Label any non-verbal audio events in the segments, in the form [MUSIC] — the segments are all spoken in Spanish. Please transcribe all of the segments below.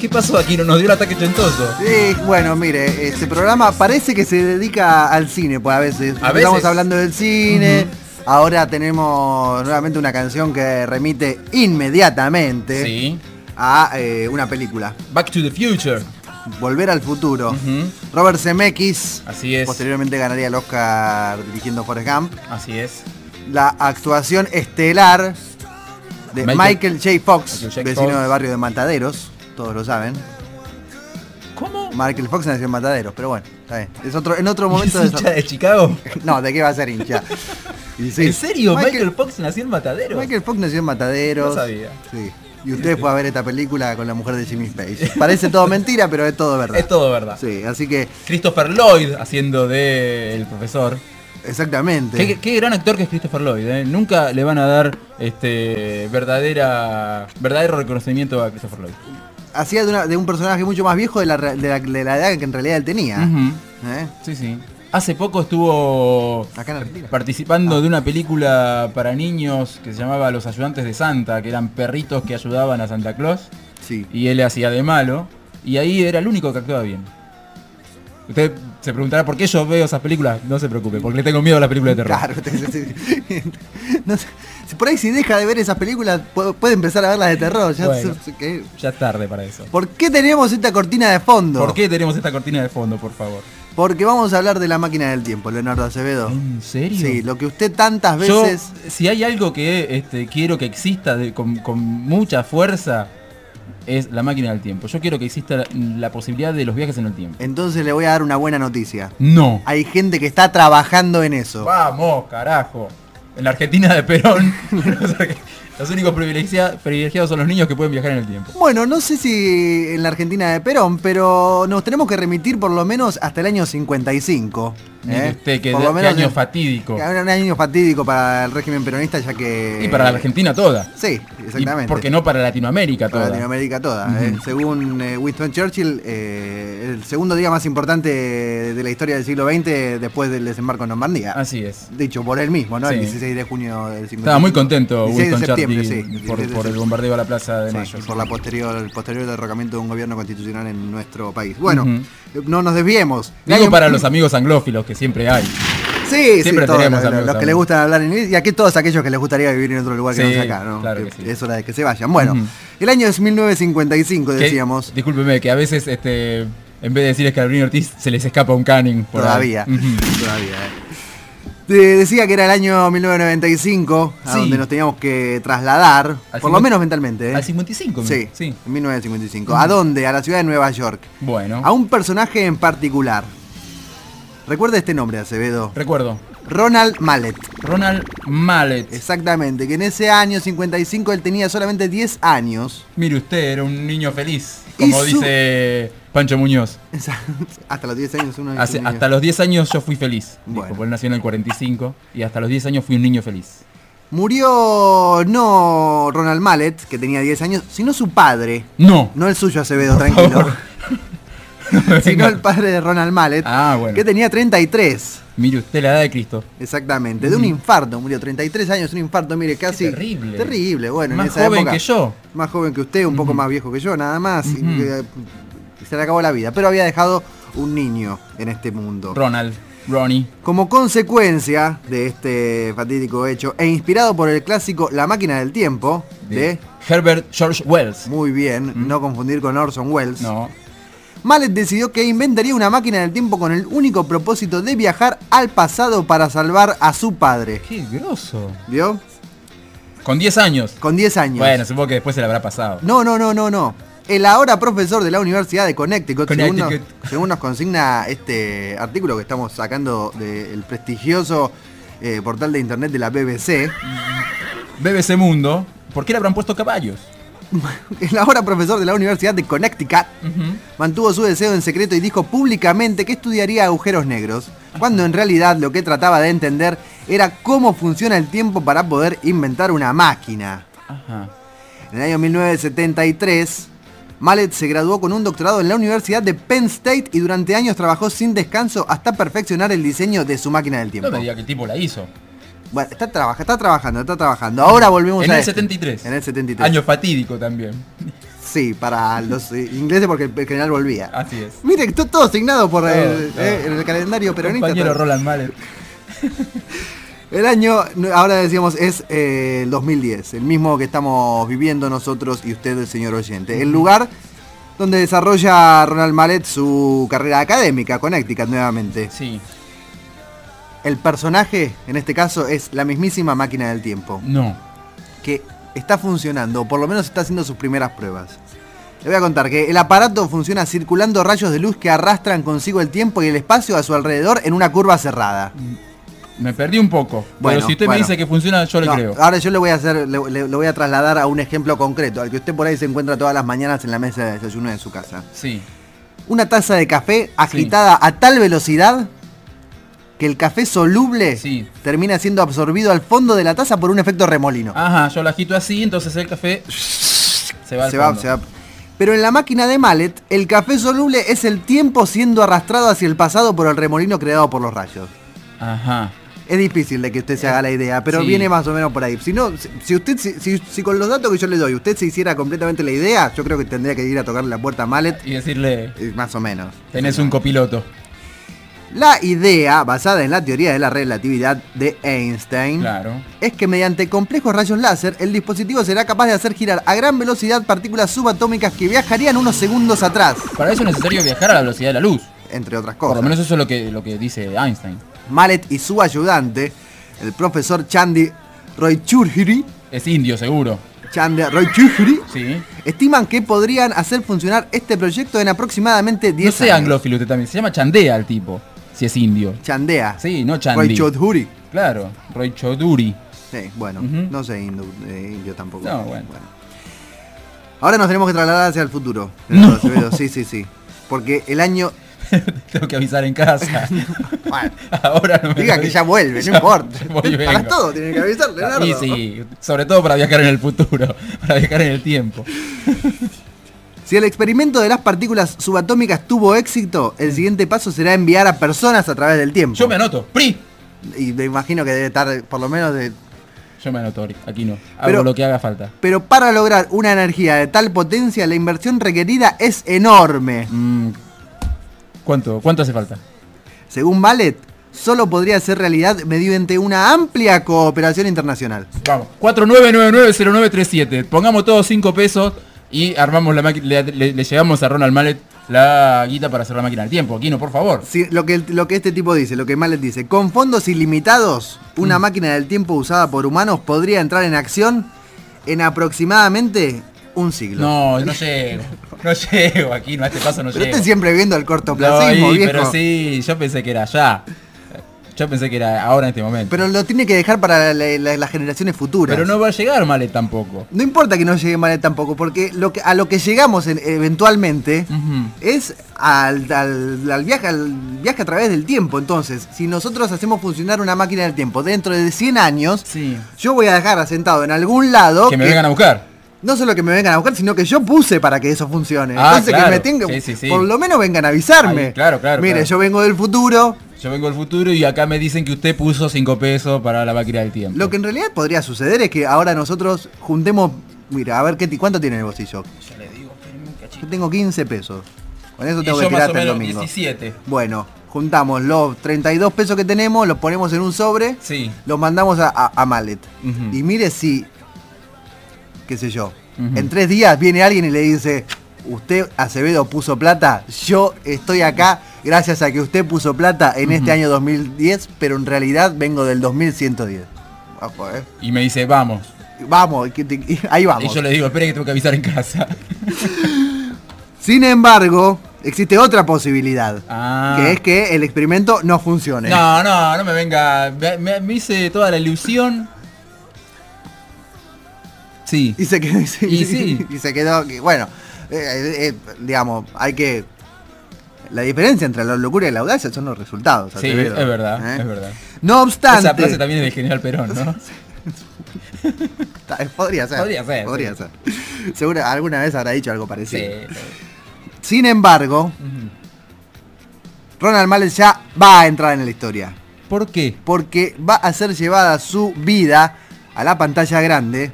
¿Qué pasó aquí? Nos dio el ataque chentoso. Bueno, mire, este programa parece que se dedica al cine, pues a veces. A Estamos hablando del cine. Ahora tenemos nuevamente una canción que remite inmediatamente Sí. a eh, una película. Back to the Future. Volver al futuro. Robert Zemeckis. Así es. Posteriormente ganaría el Oscar dirigiendo Forrest Gump. Así es. La actuación estelar de Michael- Michael, J. Fox, Michael J. vecino Fox. del barrio de Mataderos. Todos lo saben. ¿Cómo? Michael Fox nació en Mataderos, pero bueno, está bien. Es otro, en otro momento de hincha de Chicago? [LAUGHS] No, ¿de qué va a ser hincha? [LAUGHS] Y sí, ¿En serio? Michael, Michael, Fox nació en Matadero. Michael Fox nació en Mataderos. No sabía. Sí. Y usted fue a ver esta película con la mujer de Jimmy Space. Parece todo mentira, pero es todo verdad. Es todo verdad. Sí, así que, Christopher Lloyd haciendo de el profesor. exactamente. Qué, qué gran actor que es Christopher Lloyd. ¿eh? Nunca le van a dar este verdadera verdadero reconocimiento a Christopher Lloyd. Hacía de, una- de un personaje mucho más viejo de la, de la, de la edad que en realidad él tenía. ¿Eh? Sí, sí. Hace poco estuvo Acá en Argentina. participando de una película para niños que se llamaba Los ayudantes de Santa, que eran perritos que ayudaban a Santa Claus Sí. y él hacía de malo y ahí era el único que actuaba bien. Usted se preguntará por qué yo veo esas películas, no se preocupe, porque le tengo miedo a las películas de terror. Claro, [LAUGHS] no si por ahí si deja de ver esas películas pu- puede empezar a ver las de terror. ya Bueno. que- Ya es tarde para eso. ¿Por qué tenemos esta cortina de fondo? ¿Por qué tenemos esta cortina de fondo, por favor? Porque vamos a hablar de la máquina del tiempo, Leonardo Acevedo. ¿En serio? Sí, lo que usted tantas Yo, veces... si hay algo que este, quiero que exista de- con, con mucha fuerza, es la máquina del tiempo. Yo quiero que exista la, la posibilidad de los viajes en el tiempo. Entonces le voy a dar una buena noticia. No. Hay gente que está trabajando en eso. Vamos, carajo. En la Argentina de Perón, [LAUGHS] los únicos privilegia- privilegiados son los niños que pueden viajar en el tiempo. Bueno, no sé si en la Argentina de Perón, pero nos tenemos que remitir por lo menos hasta el año 55. ¿Eh? usted, que, por lo año fatídico. Un año fatídico para el régimen peronista, ya que... Y para la Argentina toda. Sí, Y exactamente. porque no para Latinoamérica Para toda. Latinoamérica toda. ¿eh? Según eh, Winston Churchill, eh, el segundo día más importante de la historia del siglo XX después del desembarco en Normandía. Así es. Dicho por él mismo, ¿no? El Sí. 16 de junio del 55. Estaba muy contento 16 Winston de septiembre, Churchill sí. por, 16 de por el bombardeo a la Plaza de Sí, Mayo. por la posterior, el posterior derrocamiento de un gobierno constitucional en nuestro país. Bueno. No nos desviemos. Digo para los amigos anglófilos que siempre hay. Sí, siempre sí, todos tenemos los, que les gustan hablar en inglés y aquí todos aquellos que les gustaría vivir en otro lugar que Sí, no sea acá, ¿no? claro que sí. Es hora de que se vayan. Bueno, Ujú. el año es 1955, Que- decíamos. discúlpeme, que a veces este en vez de decir Escalabrini Ortiz se les escapa un canning por ahí. Todavía, todavía. eh. De- decía que era el año 1995, a Sí. donde nos teníamos que trasladar, Al por lo menos mentalmente. ¿eh? Al 55, me- Sí, sí. en 1955. ¿A dónde? A la ciudad de Nueva York. Bueno, A un personaje en particular. Recuerda este nombre, Acevedo. recuerdo. Ronald Mallet. Ronald Mallet. Exactamente, que en ese año 55 él tenía solamente 10 años. Mire usted, era un niño feliz, como su- Dice Pancho Muñoz. Hasta los 10 años uno Hace- hasta los 10 años yo fui feliz. Bueno. porque él nació en el 45 y hasta los 10 años fui un niño feliz. Murió no Ronald Mallet, que tenía 10 años, sino su padre. No. No el suyo, Acevedo, tranquilo. [LAUGHS] sino el padre de Ronald Mallet, Ah, bueno. que tenía 33. Mire usted la edad de Cristo. Exactamente, de un infarto, murió 33 años, un infarto, mire, casi... terrible. Terrible, bueno, Más en esa joven época- que yo. Más joven que usted, un poco más viejo que yo, nada más. Ujú. Se le acabó la vida, pero había dejado un niño en este mundo. Ronald, Ronnie. Como consecuencia de este fatídico hecho, e inspirado por el clásico La máquina del tiempo, de... Herbert George Wells. Muy bien, no confundir con Orson Welles. No. Mallet decidió que inventaría una máquina del tiempo con el único propósito de viajar al pasado para salvar a su padre. Qué groso. ¿Vio? Con 10 años. Con 10 años. Bueno, supongo que después se le habrá pasado. No, no, no, no, no. El ahora profesor de la Universidad de Connecticut, según nos, Connecticut. según nos consigna este artículo que estamos sacando del prestigioso eh, portal de internet de la BBC, BBC Mundo. ¿Por qué le habrán puesto caballos? [LAUGHS] el ahora profesor de la Universidad de Connecticut, mantuvo su deseo en secreto y dijo públicamente que estudiaría agujeros negros, cuando en realidad lo que trataba de entender era cómo funciona el tiempo para poder inventar una máquina. Ajá. En el año 1973, Mallet se graduó con un doctorado en la Universidad de Penn State y durante años trabajó sin descanso hasta perfeccionar el diseño de su máquina del tiempo. No me diga que el tipo la hizo. Bueno, está, trabaja- está trabajando, está trabajando. Ahora volvemos En a el esto. 73. En el 73. Año fatídico también. Sí, para los eh, ingleses porque el general volvía. Así es. Mire, todo asignado por el, Todo, eh, todo. en el calendario peronista. Compañero Roland Mallet. [LAUGHS] El año, ahora decíamos, es eh, el 2010, el mismo que estamos viviendo nosotros y usted, el señor oyente. El lugar donde desarrolla Ronald Mallet su carrera académica, Connecticut nuevamente. Sí. El personaje, en este caso, es la mismísima máquina del tiempo, No. que está funcionando, o por lo menos está haciendo sus primeras pruebas. Le voy a contar que el aparato funciona circulando rayos de luz que arrastran consigo el tiempo y el espacio a su alrededor en una curva cerrada. Me perdí un poco. Bueno, pero si usted bueno. me dice que funciona, yo le No, creo. Ahora yo le voy a hacer, le, le- le voy a trasladar a un ejemplo concreto, al que usted por ahí se encuentra todas las mañanas en la mesa de desayuno de su casa. Sí. Una taza de café agitada a tal velocidad que el café soluble Sí. termina siendo absorbido al fondo de la taza por un efecto remolino. Ajá, yo la agito así, entonces el café se va al se va, fondo. se va. Pero en la máquina de Mallet, el café soluble es el tiempo siendo arrastrado hacia el pasado por el remolino creado por los rayos. Ajá. Es difícil de que usted se haga la idea, pero Sí. viene más o menos por ahí. Si no, si- usted, si, si- si con los datos que yo le doy, usted se hiciera completamente la idea, yo creo que tendría que ir a tocarle la puerta a Mallet, Y decirle, más o menos. tenés un copiloto. La idea, basada en la teoría de la relatividad de Einstein, Claro. es que mediante complejos rayos láser, el dispositivo será capaz de hacer girar a gran velocidad partículas subatómicas que viajarían unos segundos atrás, Para eso es necesario viajar a la velocidad de la luz. entre otras Por cosas. lo menos eso es lo que, lo que dice Einstein. Mallet y su ayudante, el profesor Chandy Roychurhiri, Es indio, seguro. Chandy Roychurhiri, Sí. estiman que podrían hacer funcionar este proyecto en aproximadamente 10 No sé años. anglófilo usted también. Se llama Chandea el tipo. Si es indio. Chandea. Sí, no Chandi. Roychurhiri. Claro. Roy Choduri. Sí, bueno, no sé indio, eh, indio tampoco. No, bueno. Ahora nos tenemos que trasladar hacia el futuro. No. Sí, sí, sí. Porque el año... [LAUGHS] Tengo que avisar en casa. [LAUGHS] Bueno, [LAUGHS] Ahora no me diga que ya vuelve, no importa. Para todo tiene que avisar, Leonardo. Y sí, sobre todo para viajar en el futuro, para viajar en el tiempo. Si el experimento de las partículas subatómicas tuvo éxito, el siguiente paso será enviar a personas a través del tiempo. Yo me anoto, PRI. Y me imagino que debe estar por lo menos de... Yo me anoto, aquí no. Hago Pero- lo que haga falta. Pero para lograr una energía de tal potencia, la inversión requerida es enorme. Mm, ¿Cuánto, ¿Cuánto hace falta? Según Mallet, solo podría ser realidad mediante una amplia cooperación internacional. Vamos, 49990937. Pongamos todos 5 pesos y armamos la máquina. Le, le- le llevamos a Ronald Mallet la guita para hacer la máquina del tiempo. Aquino, por favor. Si- lo, que, lo que este tipo dice, lo que Mallet dice, con fondos ilimitados, Mm. una máquina del tiempo usada por humanos podría entrar en acción en aproximadamente un siglo. No, no llego. No llego, Aquino, a este paso no Pero llego. siempre viendo el No, cortoplacismo, y- viejo. pero sí, yo pensé que era ya. Yo pensé que era ahora en este momento. Pero lo tiene que dejar para la- la- las generaciones futuras. Pero no va a llegar Mallet tampoco. No importa que no llegue Mallet tampoco, porque lo que, a lo que llegamos en- eventualmente es al, al- al viaje, al viaje a través del tiempo. Entonces, si nosotros hacemos funcionar una máquina del tiempo dentro de 100 años, Sí. yo voy a dejar asentado en algún lado Que me vengan a buscar. No solo que me vengan a buscar, sino que yo puse para que eso funcione. Ah, Entonces claro. que me tengan, Sí, sí, sí. por lo menos vengan a avisarme. Ahí, claro, claro, Mire, claro. yo vengo del futuro. Yo vengo del futuro y acá me dicen que usted puso 5 pesos para la máquina del tiempo. Lo que en realidad podría suceder es que ahora nosotros juntemos, mira, a ver qué cuánto tiene en el bolsillo. Ya le digo, un. Yo tengo 15 pesos. Con eso tengo yo que tirar hasta el domingo. 17. Bueno, juntamos los 32 pesos que tenemos, los ponemos en un sobre, Sí. los mandamos a, a, a Mallet. Y mire si, qué sé yo, en tres días viene alguien y le dice, usted Acevedo puso plata, yo estoy acá gracias a que usted puso plata en este año 2010, pero en realidad vengo del 2110. Ojo, eh. Y me dice, vamos. Vamos, que te- ahí vamos. Y yo le digo, espere que tengo que avisar en casa. [LAUGHS] Sin embargo, existe otra posibilidad, Ah. que es que el experimento no funcione. No, no, no me venga. Me hice toda la ilusión. Sí. Y se quedó, y se, Y sí. [LAUGHS] y se quedó, que, bueno, eh, eh, digamos, hay que... La diferencia entre la locura y la audacia son los resultados. Sí, es verdad, ¿eh? es verdad. No obstante... Esa frase también es del general Perón, ¿no? [LAUGHS] Podría ser. Podría ser, Podría sí. ser. Seguro alguna vez habrá dicho algo Sí. parecido. Sin embargo. Ronald Mallet ya va a entrar en la historia. ¿Por qué? Porque va a ser llevada su vida a la pantalla grande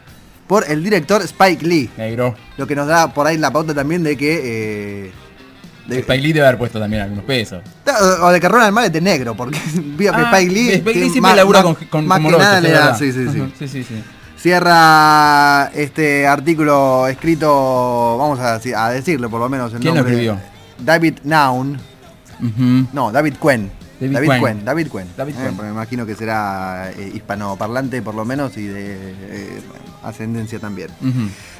por el director Spike Lee. Negro. Lo que nos da por ahí la pauta también de que. eh, de- Spike Lee debe haber puesto también algunos pesos. o de que Ronald Mallet es negro, porque [LAUGHS] vio que Ah, Spike Lee. Spike Lee siempre más- labura más- con, con más que nada le da. Sí, sí, sí. Ujú, [LAUGHS] sí, sí, sí. Cierra este artículo escrito, vamos a, deci- a decirlo por lo menos. El ¿Quién lo nombre, escribió? David Naun. Ujú. No, David Cuen. David David Cuen. Cuen. David Cuen. David Eh, Cuen. porque me imagino que será eh, hispanoparlante por lo menos y de eh, ascendencia también.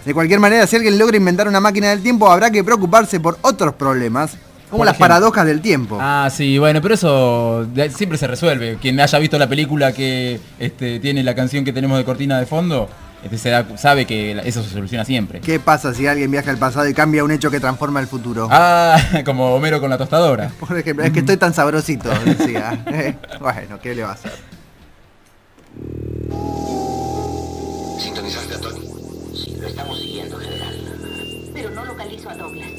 De cualquier manera, si alguien logra inventar una máquina del tiempo, habrá que preocuparse por otros problemas, como las ejemplo. paradojas del tiempo. Ah, sí, bueno, pero eso siempre se resuelve. Quien haya visto la película que este, tiene la canción que tenemos de cortina de fondo, se da- sabe que eso se soluciona siempre. ¿Qué pasa si alguien viaja al pasado y cambia un hecho que transforma el futuro? Ah, [LAUGHS] como Homero con la tostadora. [LAUGHS] Por ejemplo, es que estoy tan sabrosito, [LAUGHS] decía. Eh, bueno, ¿qué le va a hacer? Sintonizaste a Tony. Lo estamos siguiendo, general. Pero no localizo a Douglas.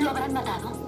¿Lo habrán matado?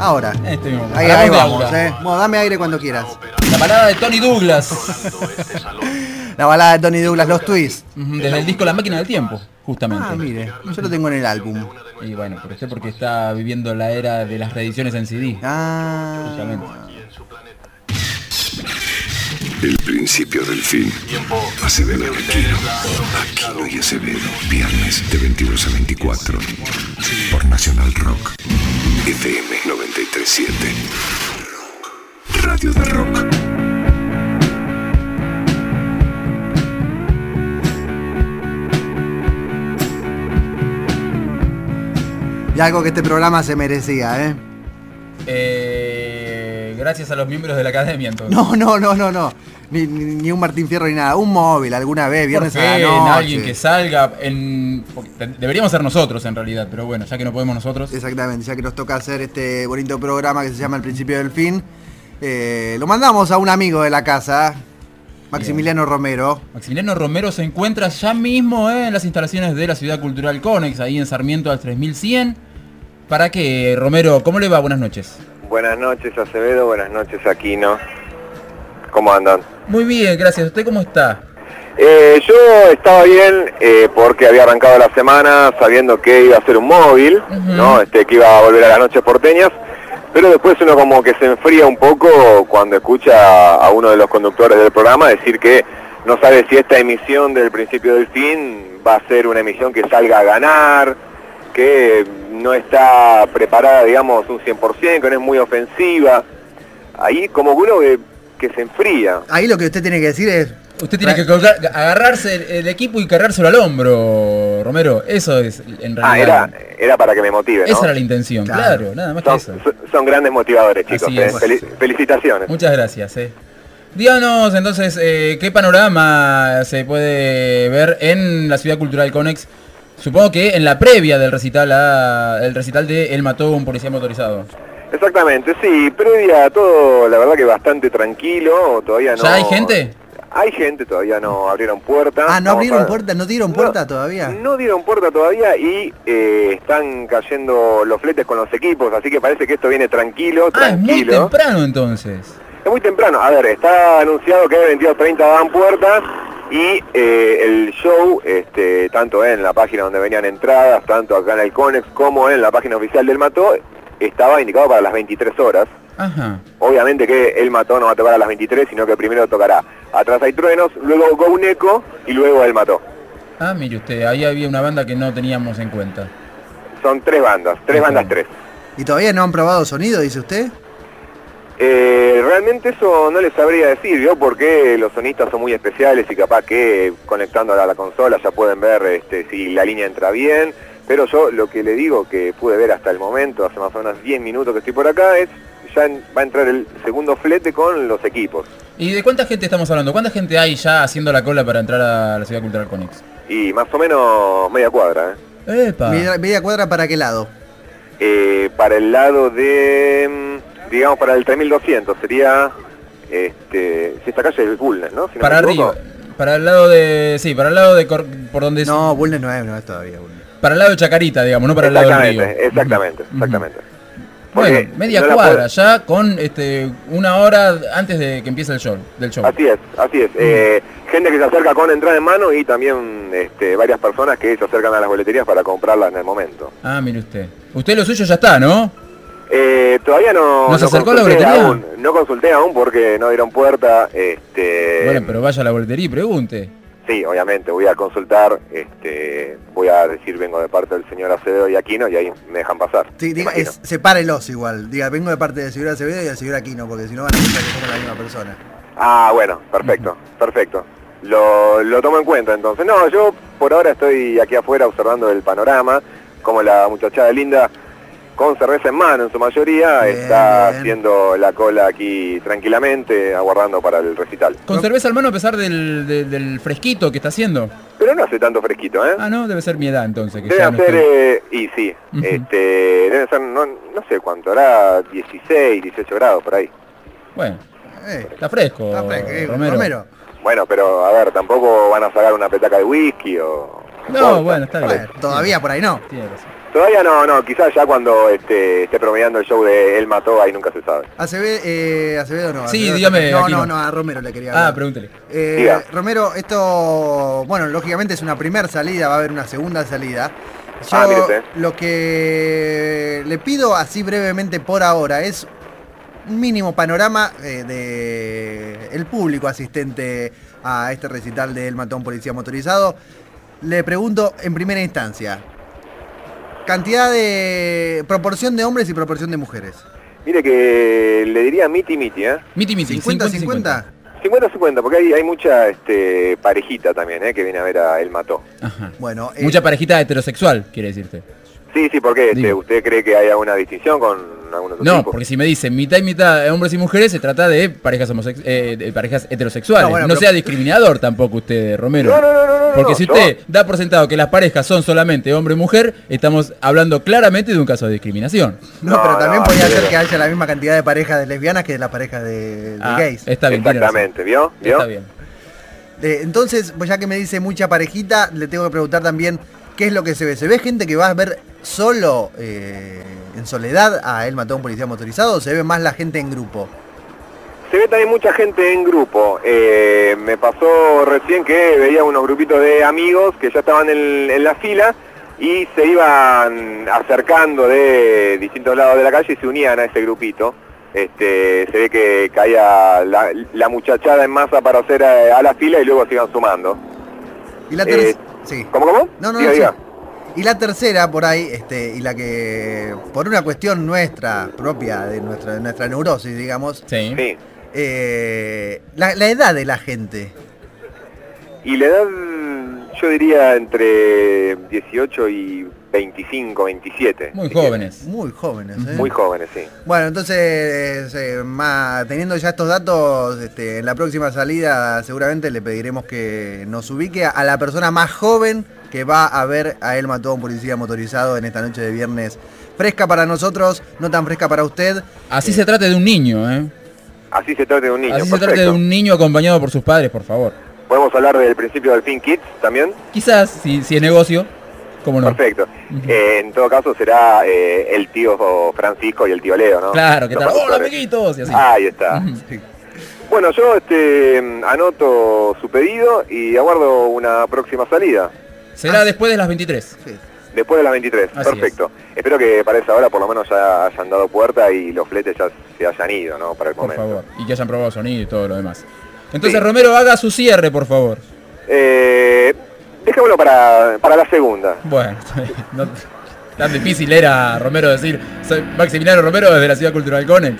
ahora. Este mismo Ahí, vamos, eh. Bueno, dame aire cuando quieras. La balada de Tony Douglas. [LAUGHS] La balada de Tony Douglas, los twists. Desde el disco La Máquina del Tiempo, justamente. Ah, mire, yo lo tengo en el álbum. Y bueno, pero usted porque está viviendo la era de las reediciones en CD. Ah. Justamente. El principio del fin. Acevedo y Aquino. Aquino y Acevedo. Viernes de 22 a 24. Por Nacional Rock. FM 937. Radio de Rock. Y algo que este programa se merecía, ¿eh? Eh, gracias a los miembros de la academia entonces. No, no, no, no, no. Ni, ni- ni un Martín Fierro ni nada. Un móvil alguna vez, viernes a la noche. alguien que salga en... Deberíamos ser nosotros en realidad, pero bueno, ya que no podemos nosotros. Exactamente, ya que nos toca hacer este bonito programa que se llama El Principio del Fin, eh, lo mandamos a un amigo de la casa, Maximiliano Romero. Maximiliano Romero se encuentra ya mismo eh, en las instalaciones de la Ciudad Cultural Conex, ahí en Sarmiento al 3100. Para que, Romero, ¿cómo le va? Buenas noches. Buenas noches Acevedo, buenas noches Aquino. ¿Cómo andan? Muy bien, gracias. ¿Usted cómo está? Eh, yo estaba bien eh, porque había arrancado la semana sabiendo que iba a ser un móvil. ¿no? Este, que iba a volver a las noches porteñas, pero después uno como que se enfría un poco cuando escucha a uno de los conductores del programa decir que no sabe si esta emisión del principio del fin va a ser una emisión que salga a ganar, que no está preparada, digamos, un 100%, que no es muy ofensiva. Ahí como que uno que, que se enfría. Ahí lo que usted tiene que decir es... Usted tiene que colgar- agarrarse el, el equipo y cargárselo al hombro, Romero. Eso es, en Ah, realidad. era, era para que me motive, ¿no? Esa era la intención, Claro. claro, nada más que Son, eso. son- grandes motivadores, chicos. Así eh. es. Fel- felicitaciones. Muchas gracias. Eh. Díganos entonces eh, qué panorama se puede ver en la Ciudad Cultural Conex. Supongo que en la previa del recital a- el recital de Él mató a un policía motorizado. Exactamente, sí. Previa a todo, la verdad que bastante tranquilo. Todavía no... ¿Ya hay gente? Hay gente, todavía no abrieron puertas. Ah, ¿no Vamos abrieron a- puerta? ¿No dieron No, puerta todavía? No dieron puerta todavía y eh, están cayendo los fletes con los equipos, así que parece que esto viene tranquilo, Ah, es muy temprano entonces. Es muy temprano. A ver, está anunciado que de 22.30 dan puertas y eh, el show, este, tanto en la página donde venían entradas, tanto acá en el Conex como en la página oficial del Mató, estaba indicado para las 23 horas. Ajá. Obviamente que el Mató no va a tocar a las 23, sino que primero tocará Atrás hay truenos, luego Gouneco y luego el Mató. Ah, mire usted, ahí había una banda que no teníamos en cuenta. Son tres bandas, tres bandas tres. ¿Y todavía no han probado sonido, dice usted? Eh, realmente eso no les sabría decir, ¿vio? Porque los sonistas son muy especiales y capaz que conectando a la consola ya pueden ver este, si la línea entra bien. Pero yo lo que le digo que pude ver hasta el momento, hace más o menos 10 minutos que estoy por acá, es ya en- va a entrar el segundo flete con los equipos. ¿Y de cuánta gente estamos hablando? ¿Cuánta gente hay ya haciendo la cola para entrar a la Ciudad Cultural Conex? Y más o menos media cuadra, ¿eh? Epa. Media, media cuadra para qué lado? Eh, para el lado de, mm, digamos, para el 3200 sería, este, si esta calle es Bulnes, ¿no? Si no para arriba. Para el lado de... Sí, para el lado de... Cor- por donde... No, Bulnes no es, no es todavía Bulnes. Para el lado de Chacarita, digamos, no para el lado del río. Exactamente, exactamente. Bueno, media no cuadra, ya con este una hora antes de que empiece el show, del show. Así es, así es. Eh, gente que se acerca con entrada en mano y también este, varias personas que se acercan a las boleterías para comprarlas en el momento. Ah, mire usted. Usted lo suyo ya está, ¿no? Eh, todavía no, ¿No se acercó a la consulté boletería? aún, no consulté aún porque no dieron puerta. Este, bueno, pero vaya a la boletería y pregunte. Sí, obviamente, voy a consultar, este, voy a decir vengo de parte del señor Acevedo y Aquino y ahí me dejan pasar. Sí, diga, es, sepárelos igual. Diga, vengo de parte del señor Acevedo y del señor Aquino, porque si no van a pensar que somos la misma persona. Ah, bueno, perfecto, perfecto. Lo, lo tomo en cuenta entonces. No, yo por ahora estoy aquí afuera observando el panorama, como la muchachada linda, con cerveza en mano en su mayoría, Bien, está bien. haciendo la cola aquí tranquilamente, aguardando para el recital. Con cerveza al mano a pesar del, del- del fresquito que está haciendo. Pero no hace tanto fresquito, ¿eh? Ah, no, debe ser mi edad entonces. Que Debe ya no ser, estoy- eh, y sí, este, debe ser, no, no sé cuánto, hará 16, 18 grados por ahí. Bueno, Eh, está fresco, está fresco, eh, Romero. Romero. Bueno, pero a ver, tampoco van a sacar una petaca de whisky o... No, bueno, está bien. Todavía por ahí no. Tiene razón. Todavía no, no, quizás ya cuando este, esté promediando el show de Él Mató, ahí nunca se sabe. Acevedo, eh, Acevedo no. Sí, Acevedo dígame, No, no, no, a Romero le quería Ah, hablar. pregúntele. Eh, Diga. Romero, esto, bueno, lógicamente es una primera salida, va a haber una segunda salida. Yo Ah, mire usted. lo que le pido así brevemente por ahora es un mínimo panorama eh, de el público asistente a este recital de El Matón Policía Motorizado. Le pregunto en primera instancia, cantidad de proporción de hombres y proporción de mujeres. Mire que le diría miti miti, ¿eh? Miti miti, 50 50 50. 50-50, porque hay, hay mucha este, parejita también, ¿eh? Que viene a ver a Él Mató. Ajá. Bueno, eh, Mucha parejita heterosexual, quiere decirte. Sí, sí, ¿por qué? Este. ¿Usted cree que hay alguna distinción con algún otro No, porque si me dicen mitad y mitad hombres y mujeres, se trata de parejas homosex eh, de parejas heterosexuales. No, No, bueno, pero- sea discriminador tampoco usted, Romero. No, no, no, no, Porque no, si yo- usted da por sentado que las parejas son solamente hombre y mujer, estamos hablando claramente de un caso de discriminación. No, No, pero también no, podría ser que haya la misma cantidad de parejas de lesbianas que de las parejas de, de Ah, gays. Está bien. Exactamente, ¿vio? ¿Vio? Está bien. Eh, entonces, pues ya que me dice mucha parejita, le tengo que preguntar también qué es lo que se ve. ¿Se ve gente que va a ver solo eh, en soledad a él mató a un policía motorizado o se ve más la gente en grupo? Se ve también mucha gente en grupo. Eh, me pasó recién que veía unos grupitos de amigos que ya estaban en, en la fila y se iban acercando de distintos lados de la calle y se unían a ese grupito. Este, se ve que caía la, la muchachada en masa para hacer a, a la fila y luego se iban sumando. Y la Eh, sí. ¿Cómo, cómo? No, no, Diga, no, sí. Y la tercera por ahí, este, y la que por una cuestión nuestra, propia, de nuestra, de nuestra neurosis, digamos, Sí. Sí. eh, la, la edad de la gente. Y la edad, yo diría entre 18 y 25, 27. Muy jóvenes. Muy jóvenes, ¿eh? Muy jóvenes, sí. Bueno, entonces, eh, ma- teniendo ya estos datos, este, en la próxima salida seguramente le pediremos que nos ubique a la persona más joven que va a ver a él mató a un policía motorizado en esta noche de viernes. Fresca para nosotros, no tan fresca para usted. Así se trate de un niño, ¿eh? Así se trata de un niño. Así se trate de un niño acompañado por sus padres, por favor. Podemos hablar del principio del Fin Kids también. Quizás, si, si es negocio, ¿cómo no? Perfecto. Eh, en todo caso será eh, el tío Francisco y el tío Leo, ¿no? Claro, ¿qué Los tal? ¡Hola, amiguitos! Y así. Ahí está. Bueno, yo este, anoto su pedido y aguardo una próxima salida. Será después de las 23. Sí. Después de las 23. Así Perfecto. Espero que para esa hora por lo menos ya hayan dado puerta y los fletes ya se hayan ido, ¿no? Para el Por momento. favor. Y que hayan probado sonido y todo lo demás. Entonces, Sí. Romero, haga su cierre, por favor. Eh, dejémoslo para, para la segunda. Bueno. No- tan difícil era, Romero, decir, soy Maximiliano Romero desde la Ciudad Cultural Conex.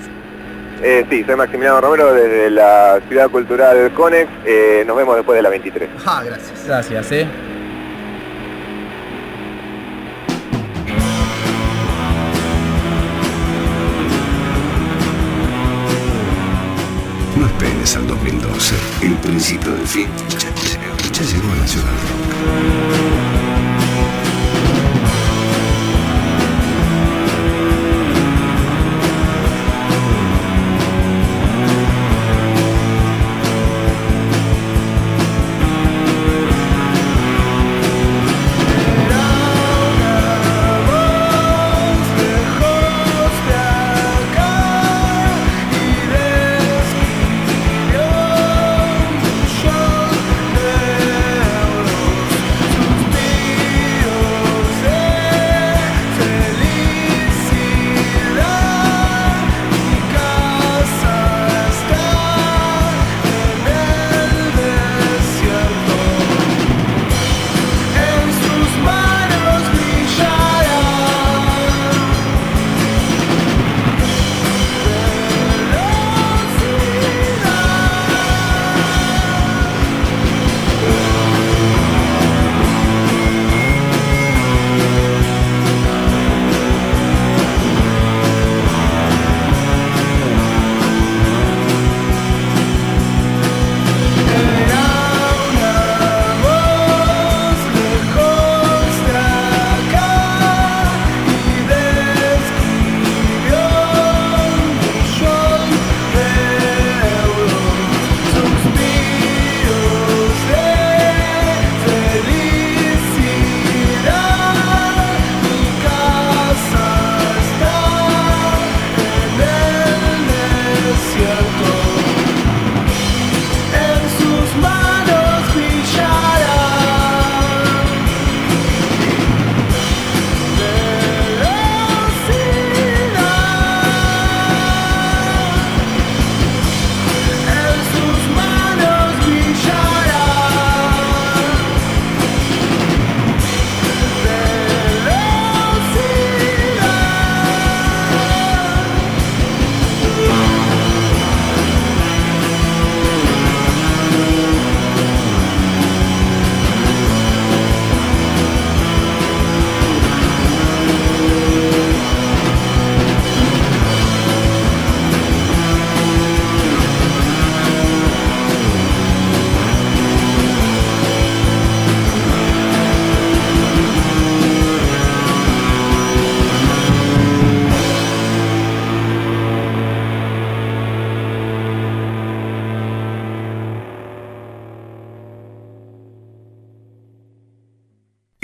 Eh, sí, soy Maximiliano Romero desde la Ciudad Cultural Conex. Eh, nos vemos después de la 23. Ah, gracias. Gracias, ¿eh? No esperes al 2012. El principio del fin ya, ya llegó a Nacional Rock. Yo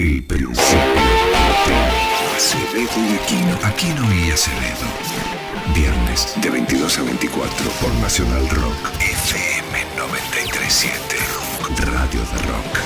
El principio. Acevedo y Aquino. Aquino y Acevedo. Viernes de 22 a 24 por Nacional Rock. FM 937. Radio de Rock.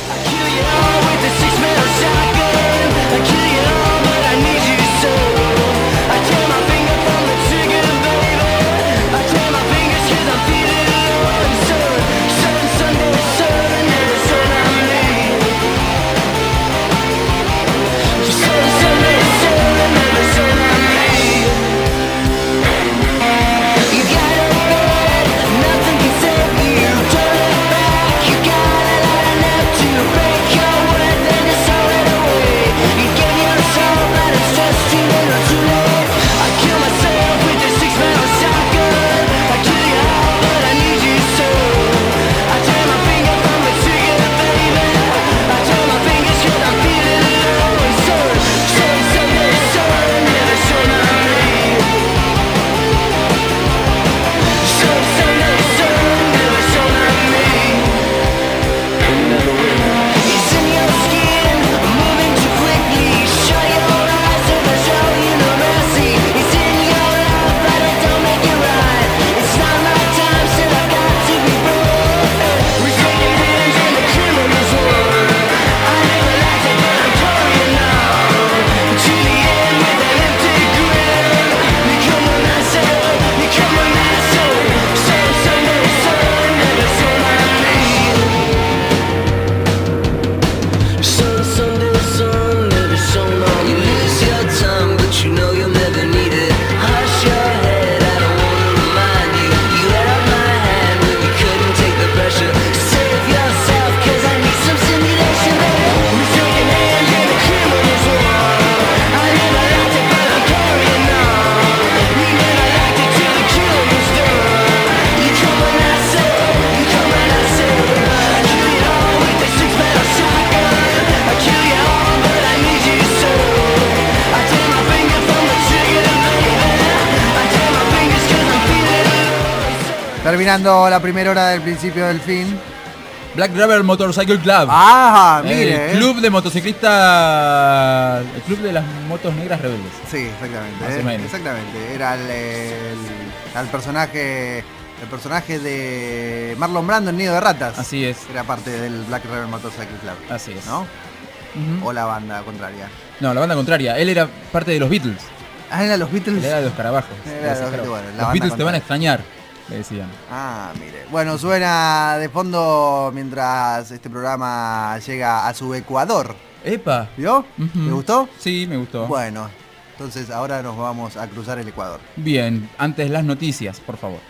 Terminando la primera hora del principio del fin. Black Rubber Motorcycle Club. Ah, el mire. eh. club de motociclistas. El club de las motos negras rebeldes. Sí, exactamente. Más o eh, menos. Exactamente. Era el, el- el personaje. El personaje de Marlon Brando en Nido de Ratas. Así es. Era parte del Black Rebel Motorcycle Club. Así es. ¿No? O la banda contraria. No, la banda contraria. Él era parte de los Beatles. Ah, eran los Beatles. Él era de los carabajos. Era de los bueno, los Beatles te van a extrañar, le decían. Ah, mire. Bueno, suena de fondo mientras este programa llega a su Ecuador. ¡Epa! ¿Vio? Ujú. ¿Le gustó? Sí, me gustó. Bueno, entonces ahora nos vamos a cruzar el Ecuador. Bien, antes las noticias, por favor.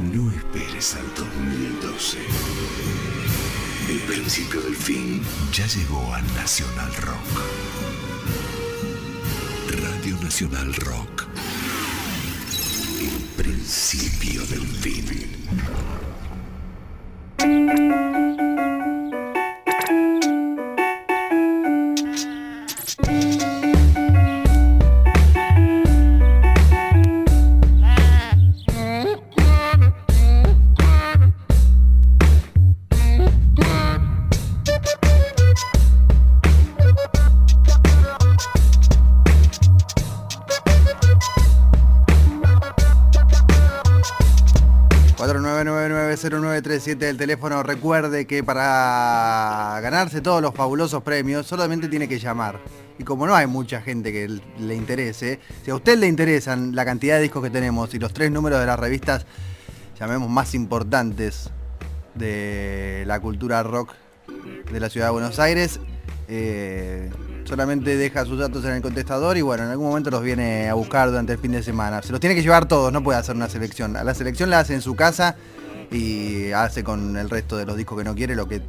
No esperes al 2012. El principio del fin ya llegó a Nacional Rock. Radio Nacional Rock. El principio del fin. ...49990937 el teléfono. Recuerde que para ganarse todos los fabulosos premios solamente tiene que llamar. Y como no hay mucha gente que le interese, si a usted le interesan la cantidad de discos que tenemos y los tres números de las revistas, llamemos más importantes de la cultura rock de la ciudad de Buenos Aires, eh, solamente deja sus datos en el contestador y bueno, en algún momento los viene a buscar durante el fin de semana. Se los tiene que llevar todos, no puede hacer una selección. A la selección la hace en su casa y hace con el resto de los discos que no quiere lo que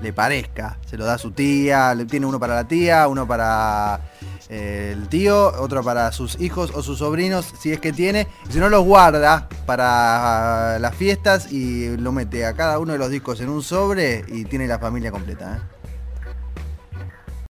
le parezca. Se lo da a su tía, le tiene uno para la tía, uno para eh, el tío, otro para sus hijos o sus sobrinos, si es que tiene. Y si no los guarda para las fiestas y lo mete a cada uno de los discos en un sobre y tiene la familia completa. ¿eh?